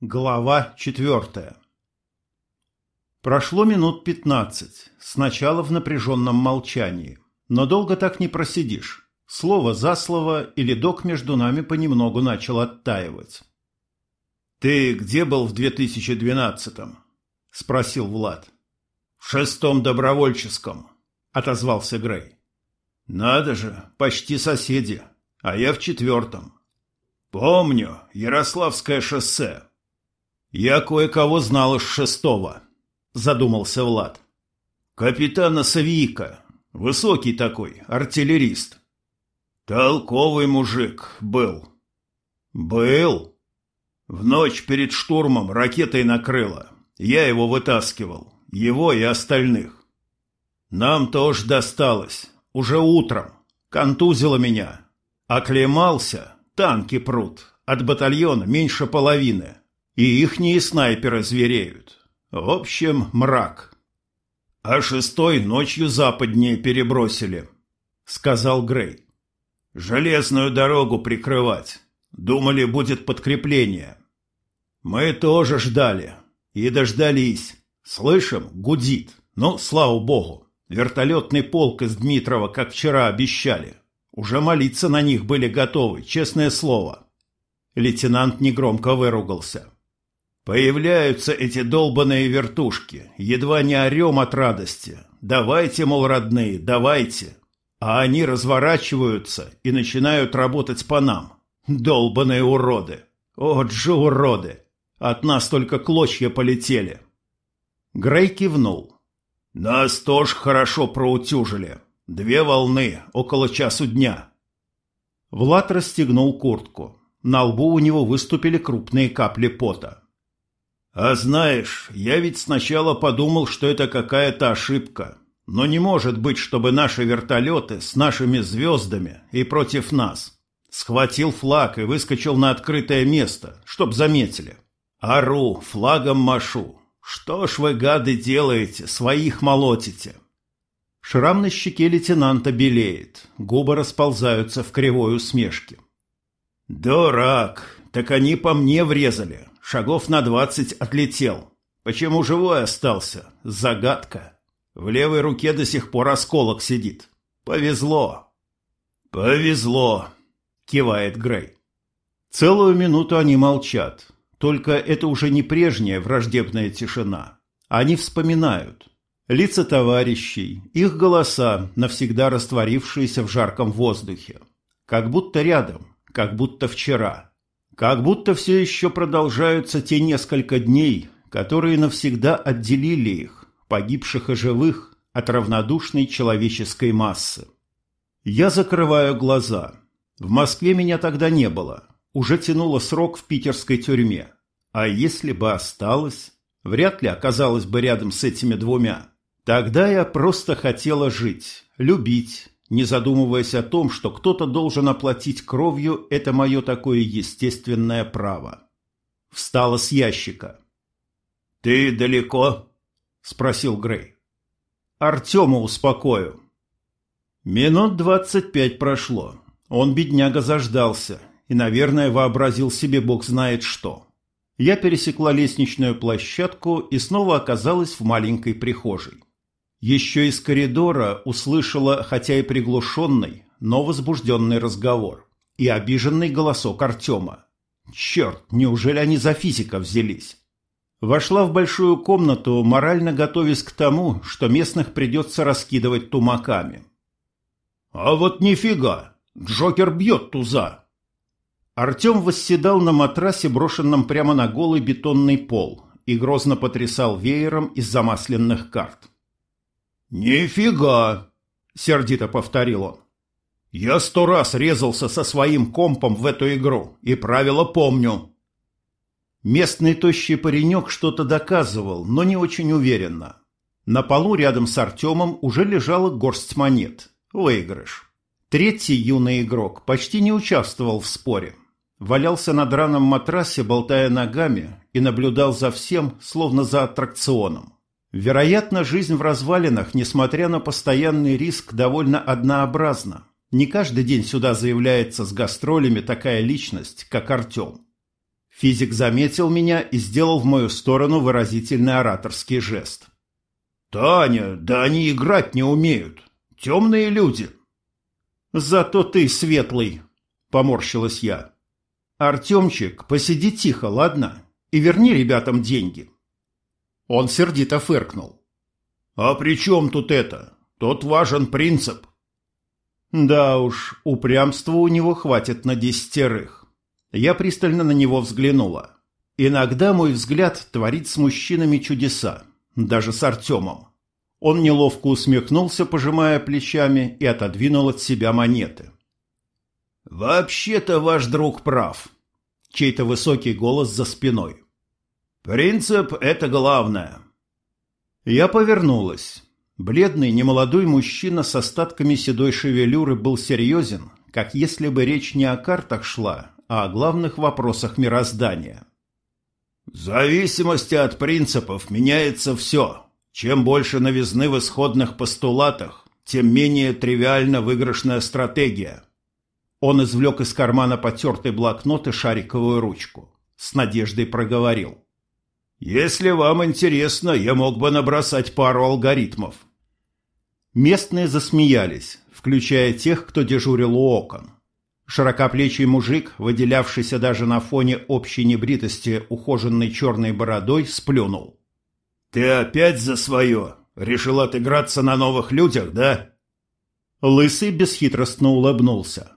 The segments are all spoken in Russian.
Глава четвертая Прошло минут пятнадцать, сначала в напряженном молчании. Но долго так не просидишь. Слово за слово, и ледок между нами понемногу начал оттаивать. «Ты где был в 2012-м?» – спросил Влад. «В шестом добровольческом», – отозвался Грей. «Надо же, почти соседи, а я в четвертом». «Помню, Ярославское шоссе». «Я кое-кого знал из шестого», – задумался Влад. «Капитана Савийка, Высокий такой, артиллерист. Толковый мужик был. Был. В ночь перед штурмом ракетой накрыло. Я его вытаскивал. Его и остальных. Нам тоже досталось. Уже утром. Контузило меня. Оклемался. Танки прут. От батальона меньше половины. И ихние снайперы звереют. В общем, мрак а шестой ночью западнее перебросили», — сказал Грей. «Железную дорогу прикрывать. Думали, будет подкрепление. Мы тоже ждали. И дождались. Слышим, гудит. Ну, слава богу. Вертолетный полк из Дмитрова, как вчера обещали. Уже молиться на них были готовы, честное слово». Лейтенант негромко выругался. Появляются эти долбаные вертушки, едва не орем от радости. Давайте, мол, родные, давайте. А они разворачиваются и начинают работать по нам. Долбаные уроды. Вот же уроды. От нас только клочья полетели. Грей кивнул. Нас тоже хорошо проутюжили. Две волны, около часу дня. Влад расстегнул куртку. На лбу у него выступили крупные капли пота. А знаешь, я ведь сначала подумал, что это какая-то ошибка. Но не может быть, чтобы наши вертолеты с нашими звездами и против нас. Схватил флаг и выскочил на открытое место, чтоб заметили. Ору, флагом машу. Что ж вы, гады, делаете, своих молотите? Шрам на щеке лейтенанта белеет, губы расползаются в кривой усмешке. «Дурак! Так они по мне врезали, шагов на двадцать отлетел. Почему живой остался? Загадка. В левой руке до сих пор осколок сидит. Повезло. Повезло, кивает Грей. Целую минуту они молчат. Только это уже не прежняя враждебная тишина. Они вспоминают. Лица товарищей, их голоса, навсегда растворившиеся в жарком воздухе. Как будто рядом, как будто вчера. Как будто все еще продолжаются те несколько дней, которые навсегда отделили их, погибших и живых, от равнодушной человеческой массы. Я закрываю глаза. В Москве меня тогда не было. Уже тянуло срок в питерской тюрьме. А если бы осталось, вряд ли оказалась бы рядом с этими двумя. Тогда я просто хотела жить, любить, не задумываясь о том, что кто-то должен оплатить кровью это мое такое естественное право. Встала с ящика. «Ты далеко?» – спросил Грей. «Артема успокою». Минут двадцать пять прошло. Он, бедняга, заждался и, наверное, вообразил себе бог знает что. Я пересекла лестничную площадку и снова оказалась в маленькой прихожей. Еще из коридора услышала, хотя и приглушенный, но возбужденный разговор и обиженный голосок Артема. Черт, неужели они за физика взялись? Вошла в большую комнату, морально готовясь к тому, что местных придется раскидывать тумаками. «А вот нифига! Джокер бьет туза!» Артем восседал на матрасе, брошенном прямо на голый бетонный пол, и грозно потрясал веером из замасленных карт. «Нифига!» — сердито повторил он. «Я сто раз резался со своим компом в эту игру, и правила помню». Местный тощий паренек что-то доказывал, но не очень уверенно. На полу рядом с Артемом уже лежала горсть монет. Выигрыш. Третий юный игрок почти не участвовал в споре. Валялся на драном матрасе, болтая ногами, и наблюдал за всем, словно за аттракционом. Вероятно, жизнь в развалинах, несмотря на постоянный риск, довольно однообразна. Не каждый день сюда заявляется с гастролями такая личность, как Артем. Физик заметил меня и сделал в мою сторону выразительный ораторский жест. «Таня, да они играть не умеют. Темные люди». «Зато ты светлый», — поморщилась я. «Артемчик, посиди тихо, ладно? И верни ребятам деньги». Он сердито фыркнул. «А при чем тут это? Тут важен принцип». Да уж, упрямства у него хватит на десятерых. Я пристально на него взглянула. Иногда мой взгляд творит с мужчинами чудеса, даже с Артемом. Он неловко усмехнулся, пожимая плечами, и отодвинул от себя монеты. «Вообще-то ваш друг прав», — чей-то высокий голос за спиной. «Принцип — это главное». Я повернулась. Бледный, немолодой мужчина с остатками седой шевелюры был серьезен, как если бы речь не о картах шла, а о главных вопросах мироздания. «В зависимости от принципов меняется все. Чем больше новизны в исходных постулатах, тем менее тривиальна выигрышная стратегия». Он извлек из кармана потертый блокнот и шариковую ручку. С надеждой проговорил. Если вам интересно, я мог бы набросать пару алгоритмов. Местные засмеялись, включая тех, кто дежурил у окон. Широкоплечий мужик, выделявшийся даже на фоне общей небритости ухоженной черной бородой, сплюнул. «Ты опять за свое? Решил отыграться на новых людях, да?» Лысый бесхитростно улыбнулся.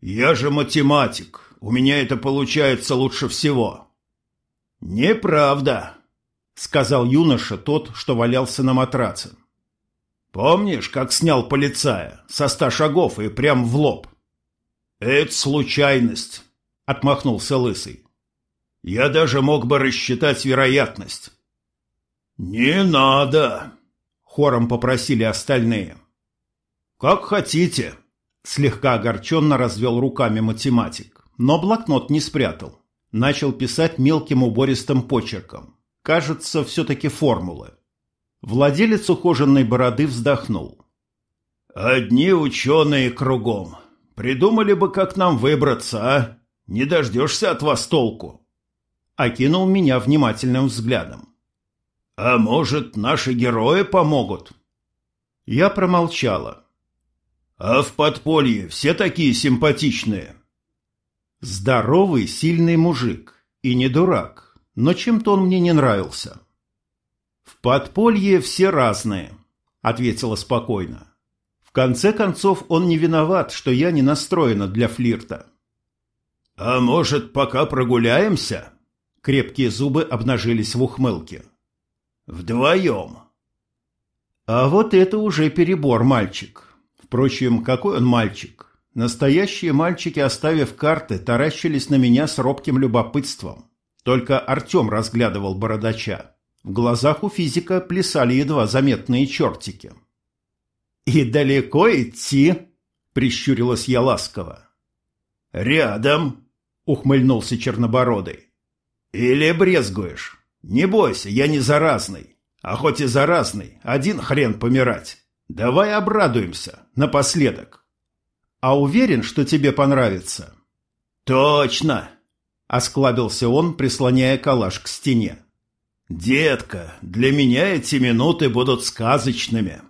«Я же математик. У меня это получается лучше всего. «Неправда», — сказал юноша тот, что валялся на матраце. «Помнишь, как снял полицая со ста шагов и прям в лоб?» «Это случайность», — отмахнулся Лысый. «Я даже мог бы рассчитать вероятность». «Не надо», — хором попросили остальные. «Как хотите», — слегка огорченно развел руками математик, но блокнот не спрятал начал писать мелким убористым почерком. Кажется, все-таки формулы. Владелец ухоженной бороды вздохнул. «Одни ученые кругом. Придумали бы, как нам выбраться, а? Не дождешься от вас толку?» Окинул меня внимательным взглядом. «А может, наши герои помогут?» Я промолчала. «А в подполье все такие симпатичные?» Здоровый, сильный мужик. И не дурак. Но чем-то он мне не нравился. «В подполье все разные», — ответила спокойно. «В конце концов, он не виноват, что я не настроена для флирта». «А может, пока прогуляемся?» Крепкие зубы обнажились в ухмылке. «Вдвоем». «А вот это уже перебор, мальчик. Впрочем, какой он мальчик? Настоящие мальчики, оставив карты, таращились на меня с робким любопытством. Только Артем разглядывал бородача. В глазах у физика плясали едва заметные чертики. «И далеко идти?» – прищурилась я ласково. «Рядом», – ухмыльнулся Чернобородый. «Или брезгуешь? Не бойся, я не заразный. А хоть и заразный, один хрен помирать. Давай обрадуемся, напоследок». «А уверен, что тебе понравится?» «Точно!» – осклабился он, прислоняя калаш к стене. «Детка, для меня эти минуты будут сказочными».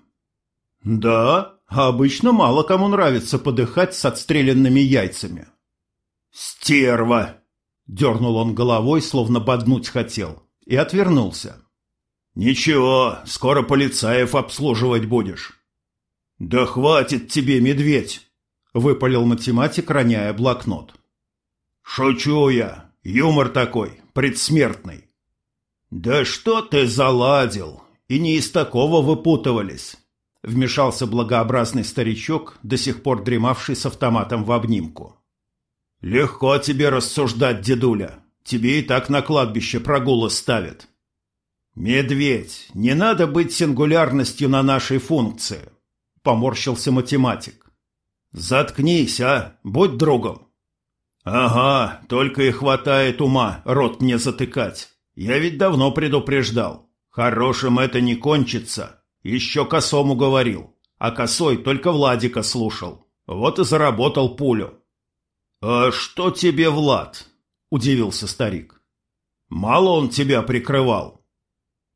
«Да, обычно мало кому нравится подыхать с отстрелянными яйцами». «Стерва!» – дернул он головой, словно боднуть хотел, и отвернулся. «Ничего, скоро полицаев обслуживать будешь». «Да хватит тебе, медведь!» — выпалил математик, роняя блокнот. «Шучу я. Юмор такой, предсмертный». «Да что ты заладил? И не из такого выпутывались», — вмешался благообразный старичок, до сих пор дремавший с автоматом в обнимку. «Легко тебе рассуждать, дедуля. Тебе и так на кладбище прогулы ставят». «Медведь, не надо быть сингулярностью на нашей функции», — поморщился математик. «Заткнись, а! Будь другом!» «Ага, только и хватает ума рот мне затыкать. Я ведь давно предупреждал. Хорошим это не кончится. Еще косому говорил. А косой только Владика слушал. Вот и заработал пулю». «А что тебе, Влад?» удивился старик. «Мало он тебя прикрывал».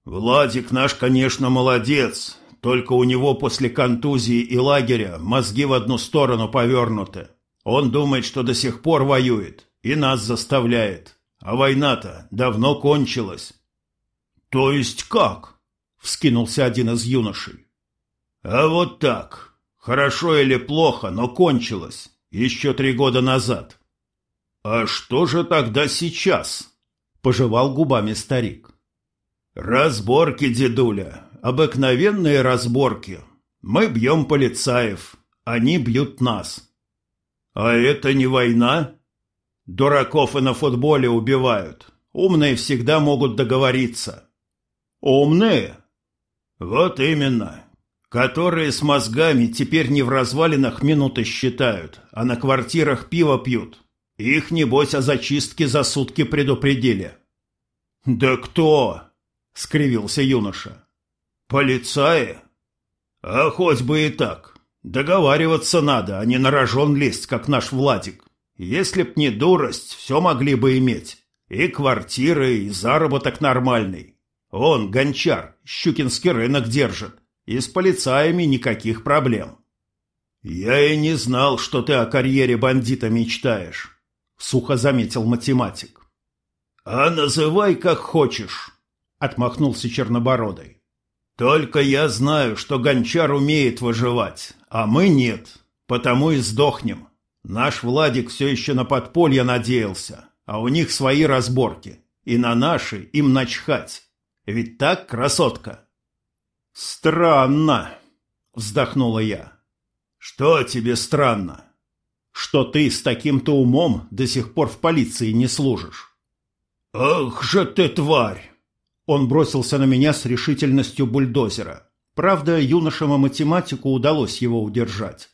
«Владик наш, конечно, молодец, только у него после контузии и лагеря мозги в одну сторону повернуты. Он думает, что до сих пор воюет, и нас заставляет. А война-то давно кончилась». «То есть как?» — вскинулся один из юношей. «А вот так. Хорошо или плохо, но кончилось. Еще три года назад». «А что же тогда сейчас?» — пожевал губами старик. «Разборки, дедуля, обыкновенные разборки. Мы бьем полицаев, они бьют нас». «А это не война?» «Дураков и на футболе убивают. Умные всегда могут договориться». «Умные?» «Вот именно. Которые с мозгами теперь не в развалинах минуты считают, а на квартирах пиво пьют. Их, небось, о зачистке за сутки предупредили». «Да кто?» — скривился юноша. «Полицаи? А хоть бы и так. Договариваться надо, а не на рожон лезть, как наш Владик. Если б не дурость, все могли бы иметь. И квартиры, и заработок нормальный. Он, гончар, щукинский рынок держит. И с полицаями никаких проблем». «Я и не знал, что ты о карьере бандита мечтаешь», — сухо заметил математик. «А называй как хочешь», — отмахнулся Чернобородый. «Только я знаю, что гончар умеет выживать, а мы нет, потому и сдохнем. Наш Владик все еще на подполье надеялся, а у них свои разборки, и на наши им начхать. Ведь так, красотка?» «Странно», — вздохнула я. «Что тебе странно?» что ты с таким-то умом до сих пор в полиции не служишь. «Ах же ты, тварь!» Он бросился на меня с решительностью бульдозера. Правда, юношему математику удалось его удержать.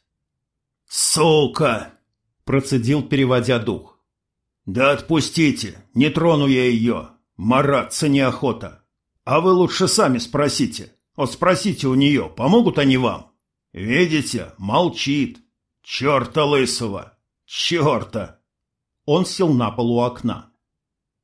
«Сука!» – процедил, переводя дух. «Да отпустите, не трону я ее, мараться неохота. А вы лучше сами спросите. Вот спросите у нее, помогут они вам? Видите, молчит, «Черта лысого! Черта!» Он сел на пол у окна.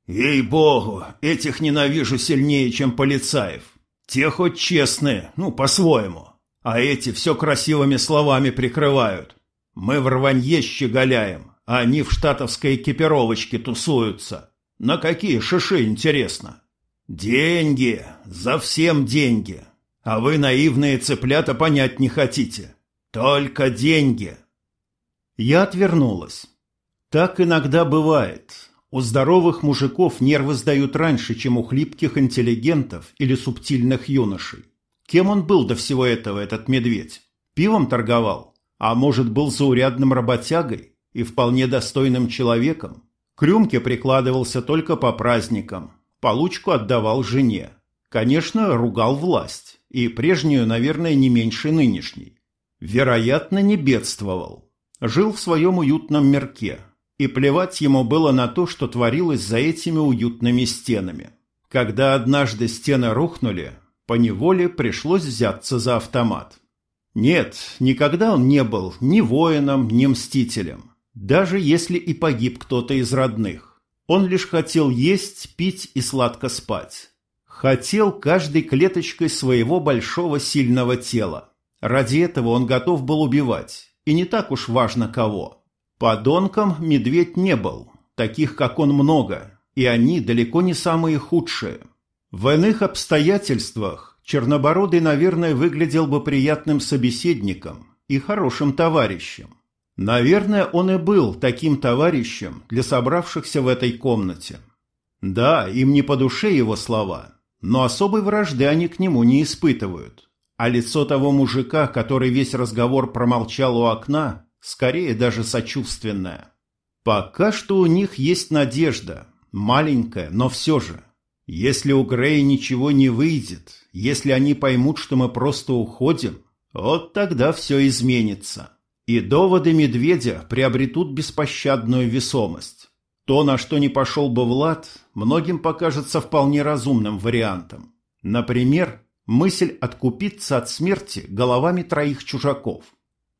«Ей-богу, этих ненавижу сильнее, чем полицаев. Те хоть честные, ну, по-своему. А эти все красивыми словами прикрывают. Мы в рванье щеголяем, а они в штатовской экипировочке тусуются. На какие шиши, интересно? Деньги, за всем деньги. А вы, наивные цыплята, понять не хотите. Только деньги. Я отвернулась. Так иногда бывает. У здоровых мужиков нервы сдают раньше, чем у хлипких интеллигентов или субтильных юношей. Кем он был до всего этого, этот медведь? Пивом торговал? А может, был заурядным работягой и вполне достойным человеком? К рюмке прикладывался только по праздникам. Получку отдавал жене. Конечно, ругал власть. И прежнюю, наверное, не меньше нынешней. Вероятно, не бедствовал жил в своем уютном мирке, и плевать ему было на то, что творилось за этими уютными стенами. Когда однажды стены рухнули, поневоле пришлось взяться за автомат. Нет, никогда он не был ни воином, ни мстителем, даже если и погиб кто-то из родных. Он лишь хотел есть, пить и сладко спать. Хотел каждой клеточкой своего большого сильного тела. Ради этого он готов был убивать, и не так уж важно кого. Подонком медведь не был, таких как он много, и они далеко не самые худшие. В иных обстоятельствах Чернобородый, наверное, выглядел бы приятным собеседником и хорошим товарищем. Наверное, он и был таким товарищем для собравшихся в этой комнате. Да, им не по душе его слова, но особой вражды они к нему не испытывают. А лицо того мужика, который весь разговор промолчал у окна, скорее даже сочувственное. Пока что у них есть надежда, маленькая, но все же. Если у Грея ничего не выйдет, если они поймут, что мы просто уходим, вот тогда все изменится. И доводы медведя приобретут беспощадную весомость. То, на что не пошел бы Влад, многим покажется вполне разумным вариантом. Например, мысль откупиться от смерти головами троих чужаков.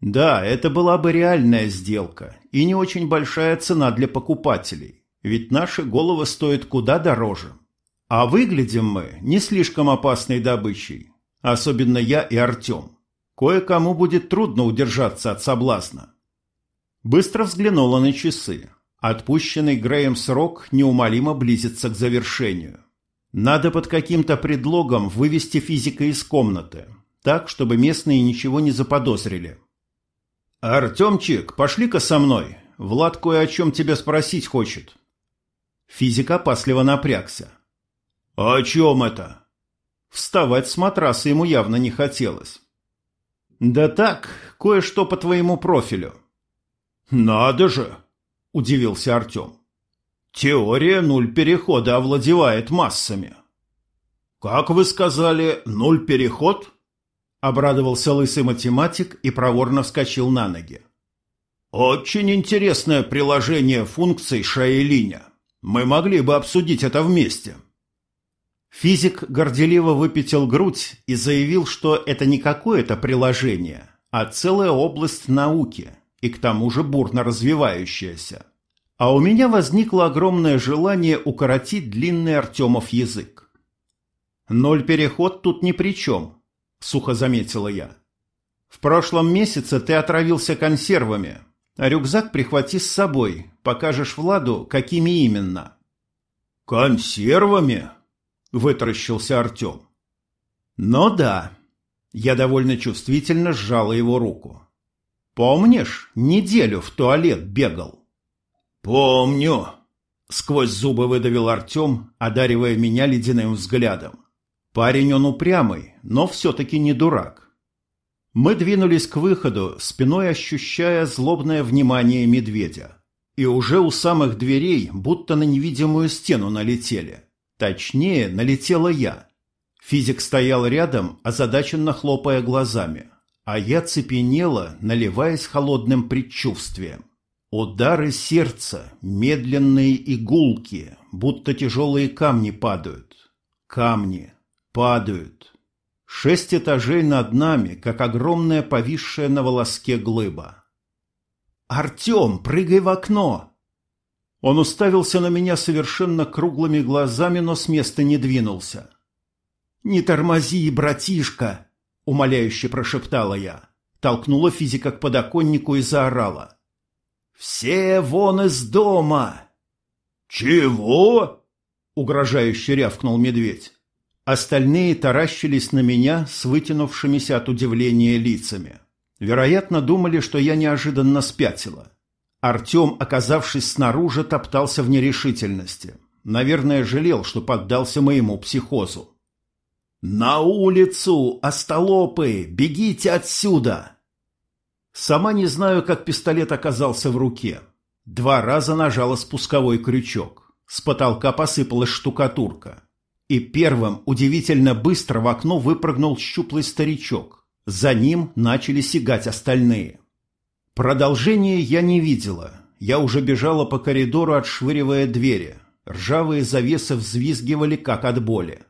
Да, это была бы реальная сделка и не очень большая цена для покупателей. Ведь наши головы стоят куда дороже. А выглядим мы не слишком опасной добычей. Особенно я и Артем. Кое-кому будет трудно удержаться от соблазна. Быстро взглянула на часы. Отпущенный Греем срок неумолимо близится к завершению. Надо под каким-то предлогом вывести физика из комнаты, так, чтобы местные ничего не заподозрили. «Артемчик, пошли-ка со мной. Влад кое о чем тебя спросить хочет». Физик опасливо напрягся. «О чем это?» Вставать с матраса ему явно не хотелось. «Да так, кое-что по твоему профилю». «Надо же!» – удивился Артем. «Теория нуль перехода овладевает массами». «Как вы сказали, нуль переход?» – обрадовался лысый математик и проворно вскочил на ноги. «Очень интересное приложение функций Шаэлиня. Мы могли бы обсудить это вместе». Физик горделиво выпятил грудь и заявил, что это не какое-то приложение, а целая область науки, и к тому же бурно развивающаяся. А у меня возникло огромное желание укоротить длинный Артемов язык. «Ноль переход тут ни при чем», — сухо заметила я. «В прошлом месяце ты отравился консервами, а рюкзак прихвати с собой, покажешь Владу, какими именно». «Консервами?» — вытаращился Артем. «Ну да». Я довольно чувствительно сжала его руку. «Помнишь, неделю в туалет бегал?» «Помню», — сквозь зубы выдавил Артем, одаривая меня ледяным взглядом. Парень он упрямый, но все-таки не дурак. Мы двинулись к выходу, спиной ощущая злобное внимание медведя. И уже у самых дверей будто на невидимую стену налетели. Точнее, налетела я. Физик стоял рядом, озадаченно хлопая глазами, а я цепенела, наливаясь холодным предчувствием. Удары сердца, медленные и гулкие, будто тяжелые камни падают. Камни падают. Шесть этажей над нами, как огромная повисшая на волоске глыба. «Артем, прыгай в окно!» Он уставился на меня совершенно круглыми глазами, но с места не двинулся. «Не тормози, братишка!» — умоляюще прошептала я. Толкнула физика к подоконнику и заорала. «Все вон из дома!» «Чего?» — угрожающе рявкнул медведь. Остальные таращились на меня с вытянувшимися от удивления лицами. Вероятно, думали, что я неожиданно спятила. Артем, оказавшись снаружи, топтался в нерешительности. Наверное, жалел, что поддался моему психозу. «На улицу! Остолопы! Бегите отсюда!» Сама не знаю, как пистолет оказался в руке. Два раза нажала спусковой крючок. С потолка посыпалась штукатурка. И первым удивительно быстро в окно выпрыгнул щуплый старичок. За ним начали сигать остальные. Продолжения я не видела. Я уже бежала по коридору, отшвыривая двери. Ржавые завесы взвизгивали, как от боли.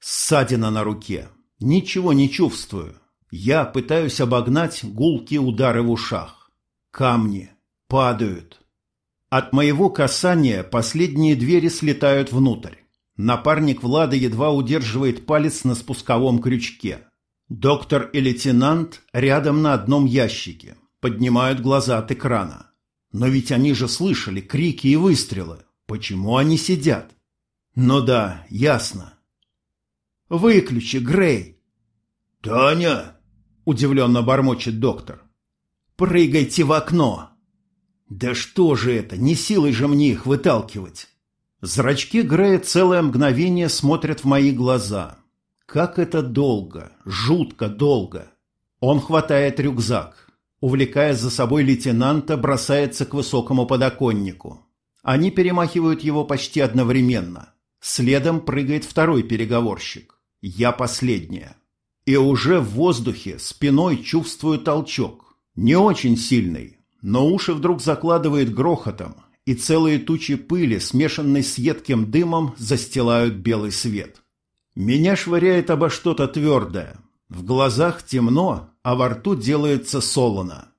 Ссадина на руке. Ничего не чувствую. Я пытаюсь обогнать гулкие удары в ушах. Камни падают. От моего касания последние двери слетают внутрь. Напарник Влада едва удерживает палец на спусковом крючке. Доктор и лейтенант рядом на одном ящике поднимают глаза от экрана. Но ведь они же слышали крики и выстрелы. Почему они сидят? Ну да, ясно. Выключи, Грей. Таня, удивленно бормочет доктор. Прыгайте в окно. Да что же это, не силой же мне их выталкивать. Зрачки Грея целое мгновение смотрят в мои глаза. Как это долго, жутко долго. Он хватает рюкзак, увлекая за собой лейтенанта, бросается к высокому подоконнику. Они перемахивают его почти одновременно. Следом прыгает второй переговорщик. Я последняя. И уже в воздухе спиной чувствую толчок. Не очень сильный, но уши вдруг закладывает грохотом, и целые тучи пыли, смешанной с едким дымом, застилают белый свет. Меня швыряет обо что-то твердое. В глазах темно, а во рту делается солоно.